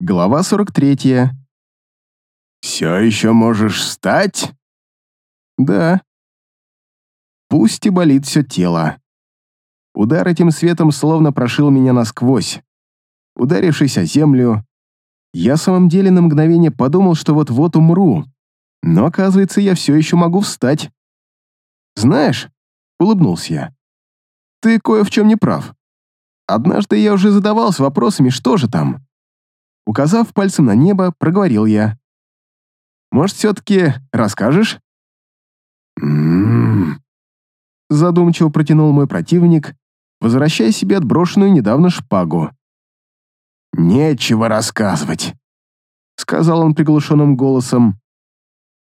Глава 43. «Все еще можешь встать?» Да. Пусть и болит все тело. Удар этим светом словно прошил меня насквозь. Ударившись о землю, я в самом деле на мгновение подумал, что вот-вот умру. Но оказывается, я все еще могу встать. «Знаешь», — улыбнулся я, — «ты кое в чем не прав. Однажды я уже задавался вопросами, что же там?» Указав пальцем на небо, проговорил я. «Может, все-таки расскажешь?» «М-м-м», задумчиво протянул мой противник, возвращая себе отброшенную недавно шпагу. «Нечего рассказывать», — сказал он приглушенным голосом.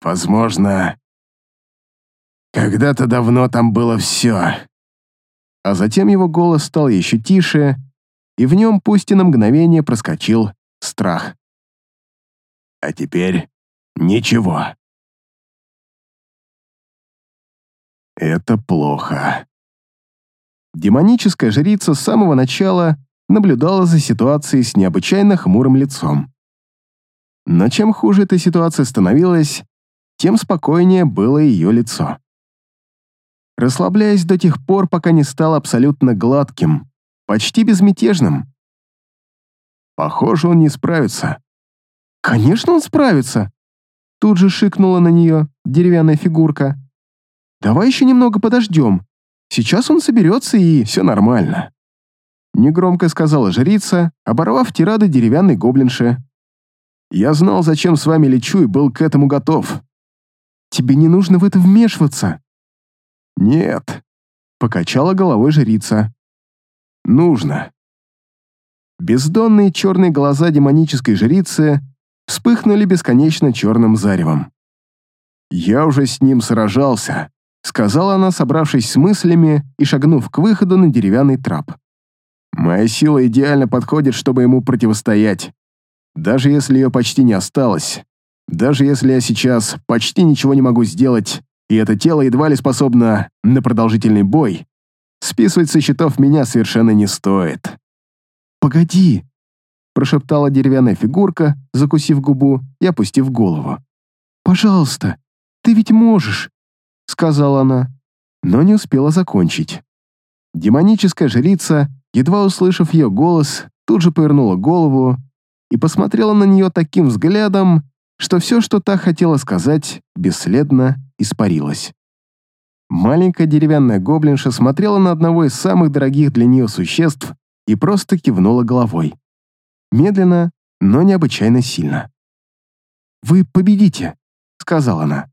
«Возможно, когда-то давно там было все». А затем его голос стал еще тише, и в нем пусть и на мгновение проскочил страх. «А теперь ничего». Это плохо. Демоническая жрица с самого начала наблюдала за ситуацией с необычайно хмурым лицом. Но чем хуже эта ситуация становилась, тем спокойнее было ее лицо. Расслабляясь до тех пор, пока не стал абсолютно гладким, почти безмятежным. Похоже, он не справится. «Конечно он справится!» Тут же шикнула на нее деревянная фигурка. «Давай еще немного подождем. Сейчас он соберется, и все нормально». Негромко сказала жрица, оборвав тирады деревянной гоблинши. «Я знал, зачем с вами лечу, и был к этому готов». «Тебе не нужно в это вмешиваться». «Нет», — покачала головой жрица. «Нужно». Бездонные черные глаза демонической жрицы вспыхнули бесконечно черным заревом. «Я уже с ним сражался», — сказала она, собравшись с мыслями и шагнув к выходу на деревянный трап. «Моя сила идеально подходит, чтобы ему противостоять. Даже если ее почти не осталось, даже если я сейчас почти ничего не могу сделать, и это тело едва ли способно на продолжительный бой, списывать со счетов меня совершенно не стоит». «Погоди!» — прошептала деревянная фигурка, закусив губу и опустив голову. «Пожалуйста, ты ведь можешь!» — сказала она, но не успела закончить. Демоническая жрица, едва услышав ее голос, тут же повернула голову и посмотрела на нее таким взглядом, что все, что та хотела сказать, бесследно испарилось. Маленькая деревянная гоблинша смотрела на одного из самых дорогих для нее существ и просто кивнула головой. Медленно, но необычайно сильно. «Вы победите», — сказала она.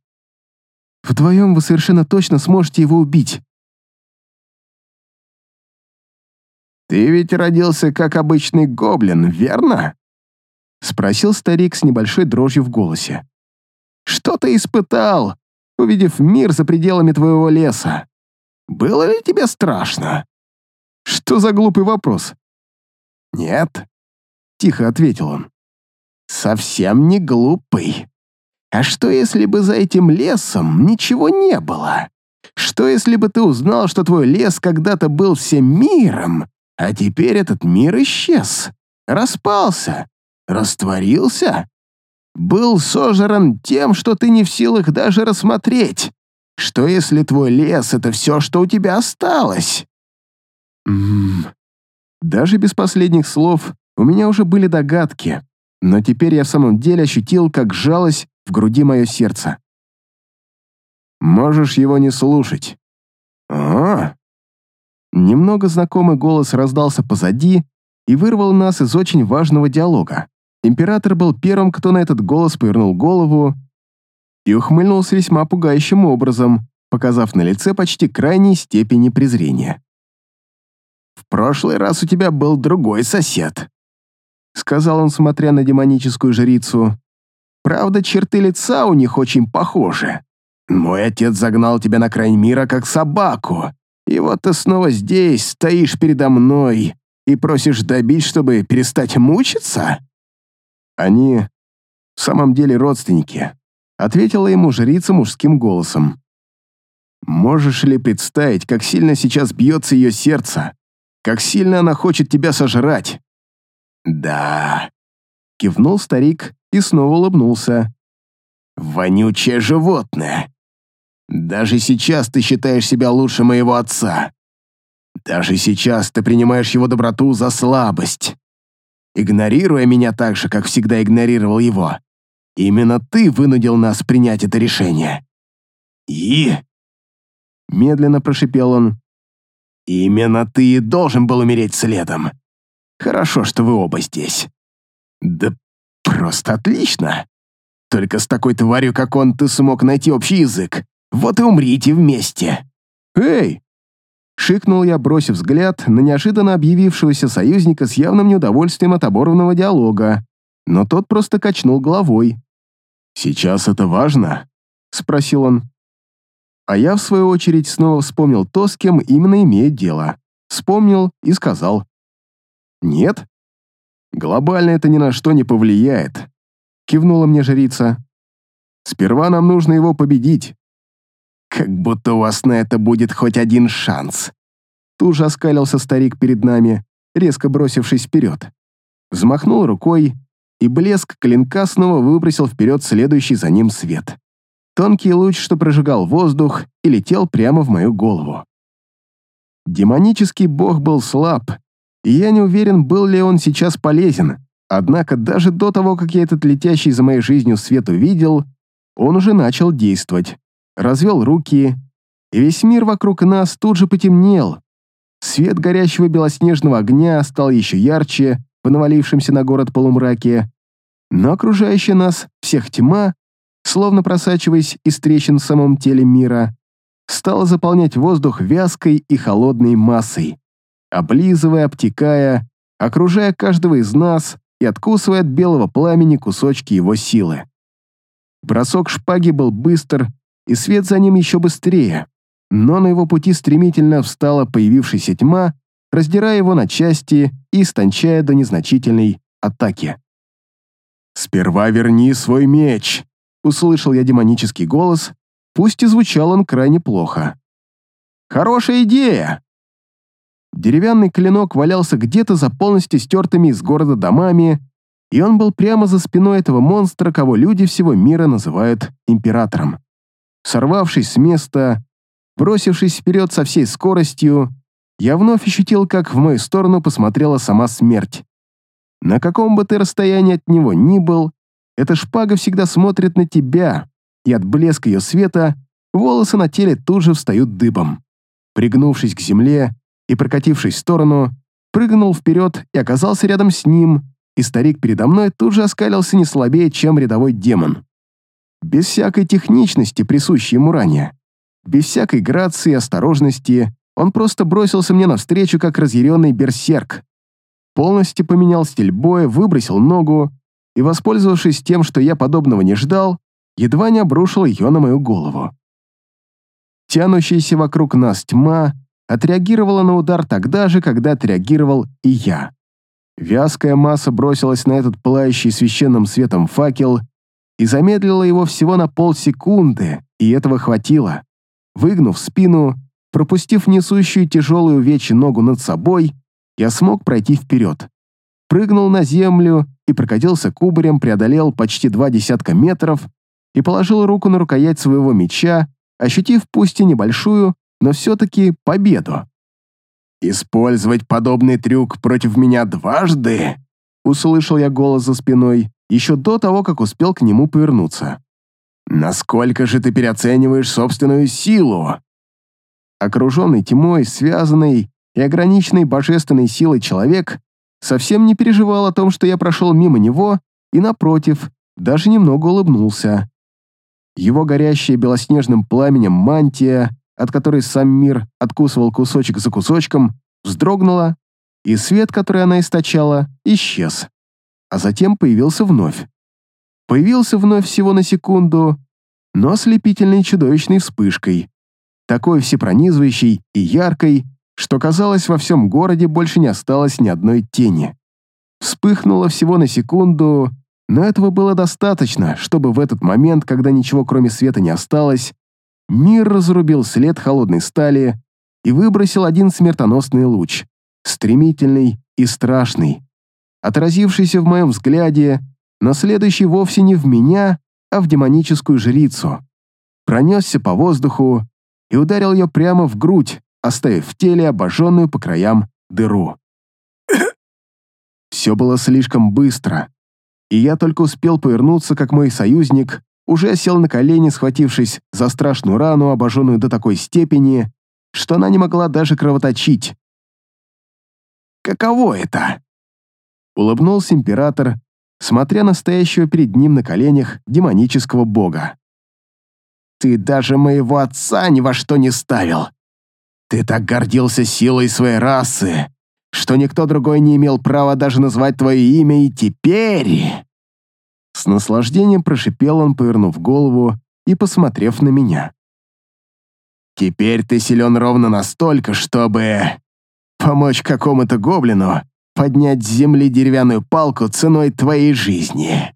«Вдвоем вы совершенно точно сможете его убить». «Ты ведь родился как обычный гоблин, верно?» — спросил старик с небольшой дрожью в голосе. «Что ты испытал, увидев мир за пределами твоего леса? Было ли тебе страшно?» «Что за глупый вопрос?» «Нет», — тихо ответил он. «Совсем не глупый. А что, если бы за этим лесом ничего не было? Что, если бы ты узнал, что твой лес когда-то был всем миром, а теперь этот мир исчез, распался, растворился? Был сожран тем, что ты не в силах даже рассмотреть? Что, если твой лес — это все, что у тебя осталось?» Ммм. Даже без последних слов у меня уже были догадки, но теперь я в самом деле ощутил, как сжалось в груди мое сердце. «Можешь его не слушать». «А?» Немного знакомый голос раздался позади и вырвал нас из очень важного диалога. Император был первым, кто на этот голос повернул голову и ухмыльнулся весьма пугающим образом, показав на лице почти крайней степени презрения. «В прошлый раз у тебя был другой сосед», — сказал он, смотря на демоническую жрицу. «Правда, черты лица у них очень похожи. Мой отец загнал тебя на край мира, как собаку, и вот ты снова здесь, стоишь передо мной и просишь добить, чтобы перестать мучиться?» «Они в самом деле родственники», — ответила ему жрица мужским голосом. «Можешь ли представить, как сильно сейчас бьется ее сердце? Как сильно она хочет тебя сожрать?» «Да», — Кивнул старик и снова улыбнулся. «Вонючее животное! Даже сейчас ты считаешь себя лучше моего отца. Даже сейчас ты принимаешь его доброту за слабость. Игнорируя меня так же, как всегда игнорировал его, именно ты вынудил нас принять это решение. И...» Медленно прошипел он. «Именно ты и должен был умереть следом. Хорошо, что вы оба здесь». «Да просто отлично. Только с такой тварью, как он, ты смог найти общий язык. Вот и умрите вместе». «Эй!» Шикнул я, бросив взгляд на неожиданно объявившегося союзника с явным неудовольствием от оборванного диалога, но тот просто качнул головой. «Сейчас это важно?» — спросил он. А я, в свою очередь, снова вспомнил то, с кем именно имеет дело. Вспомнил и сказал. «Нет, глобально это ни на что не повлияет», — кивнула мне жрица. «Сперва нам нужно его победить». «Как будто у вас на это будет хоть один шанс», Тут же оскалился старик перед нами, резко бросившись вперед. Взмахнул рукой, и блеск клинка снова выбросил вперед следующий за ним свет. Тонкий луч, что прожигал воздух, и летел прямо в мою голову. Демонический бог был слаб, и я не уверен, был ли он сейчас полезен, однако даже до того, как я этот летящий за моей жизнью свет увидел, он уже начал действовать, развел руки, и весь мир вокруг нас тут же потемнел, Свет горящего белоснежного огня стал еще ярче в навалившемся на город полумраке, но окружающая нас всех тьма, словно просачиваясь из трещин в самом теле мира, стала заполнять воздух вязкой и холодной массой, облизывая, обтекая, окружая каждого из нас и откусывая от белого пламени кусочки его силы. Бросок шпаги был быстр, и свет за ним еще быстрее но на его пути стремительно встала появившаяся тьма, раздирая его на части и истончая до незначительной атаки. «Сперва верни свой меч!» — услышал я демонический голос, пусть и звучал он крайне плохо. «Хорошая идея!» Деревянный клинок валялся где-то за полностью стертыми из города домами, и он был прямо за спиной этого монстра, кого люди всего мира называют императором. Сорвавшись с места, Бросившись вперед со всей скоростью, я вновь ощутил, как в мою сторону посмотрела сама смерть. На каком бы ты расстоянии от него ни был, эта шпага всегда смотрит на тебя, и от блеска ее света волосы на теле тут же встают дыбом. Пригнувшись к земле и прокатившись в сторону, прыгнул вперед и оказался рядом с ним, и старик передо мной тут же оскалился не слабее, чем рядовой демон. Без всякой техничности, присущей ему ранее. Без всякой грации и осторожности он просто бросился мне навстречу, как разъяренный берсерк. Полностью поменял стиль боя, выбросил ногу и, воспользовавшись тем, что я подобного не ждал, едва не обрушил ее на мою голову. Тянущаяся вокруг нас тьма отреагировала на удар тогда же, когда отреагировал и я. Вязкая масса бросилась на этот пылающий священным светом факел и замедлила его всего на полсекунды, и этого хватило. Выгнув спину, пропустив несущую тяжелую увечью ногу над собой, я смог пройти вперед. Прыгнул на землю и прокатился кубарем, преодолел почти два десятка метров и положил руку на рукоять своего меча, ощутив пусть и небольшую, но все-таки победу. «Использовать подобный трюк против меня дважды?» Услышал я голос за спиной, еще до того, как успел к нему повернуться. Насколько же ты переоцениваешь собственную силу? Окруженный тьмой, связанный и ограниченный божественной силой человек совсем не переживал о том, что я прошел мимо него, и, напротив, даже немного улыбнулся. Его горящая белоснежным пламенем мантия, от которой сам мир откусывал кусочек за кусочком, вздрогнула, и свет, который она источала, исчез. А затем появился вновь появился вновь всего на секунду, но ослепительной чудовищной вспышкой, такой всепронизывающей и яркой, что казалось, во всем городе больше не осталось ни одной тени. Вспыхнуло всего на секунду, но этого было достаточно, чтобы в этот момент, когда ничего кроме света не осталось, мир разрубил след холодной стали и выбросил один смертоносный луч, стремительный и страшный. Отразившийся в моем взгляде, но следующий вовсе не в меня, а в демоническую жрицу. Пронесся по воздуху и ударил ее прямо в грудь, оставив в теле обожженную по краям дыру. Все было слишком быстро, и я только успел повернуться, как мой союзник уже сел на колени, схватившись за страшную рану, обожженную до такой степени, что она не могла даже кровоточить. «Каково это?» Улыбнулся император, смотря на стоящего перед ним на коленях демонического бога. «Ты даже моего отца ни во что не ставил. Ты так гордился силой своей расы, что никто другой не имел права даже назвать твое имя, и теперь...» С наслаждением прошипел он, повернув голову и посмотрев на меня. «Теперь ты силен ровно настолько, чтобы помочь какому-то гоблину поднять с земли деревянную палку ценой твоей жизни».